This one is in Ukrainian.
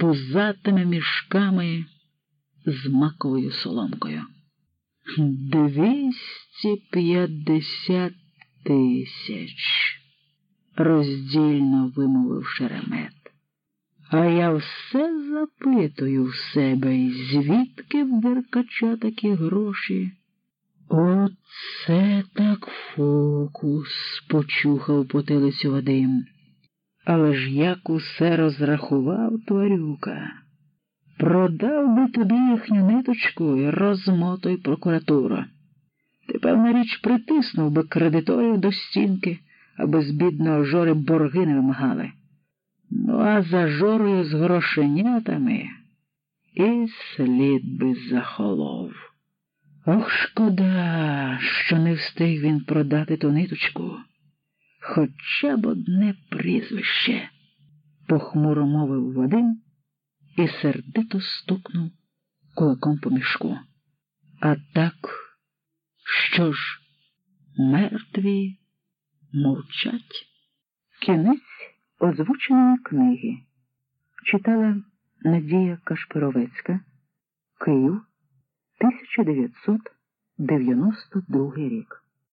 пузатими мішками з маковою соломкою. Двісті п'ятдесят тисяч, роздільно вимовив шеремет. А я все запитую в себе, звідки в Деркача такі гроші. Оце так фокус, почухав потилицю Вадим. Але ж як усе розрахував тварюка, продав би тобі їхню ниточку і розмотой прокуратура. Ти, певна річ, притиснув би кредиторів до стінки, аби з бідного жори борги не вимагали. Ну, а за жорою з грошенятами і слід би захолов. Ох, шкода, що не встиг він продати ту ниточку. Хоча б одне прізвище, похмуро мовив Вадим і сердито стукнув кулаком по мішку. А так, що ж, мертві мовчать? Кінець озвученої книги читала Надія Кашпировецька, Київ, 1992 рік.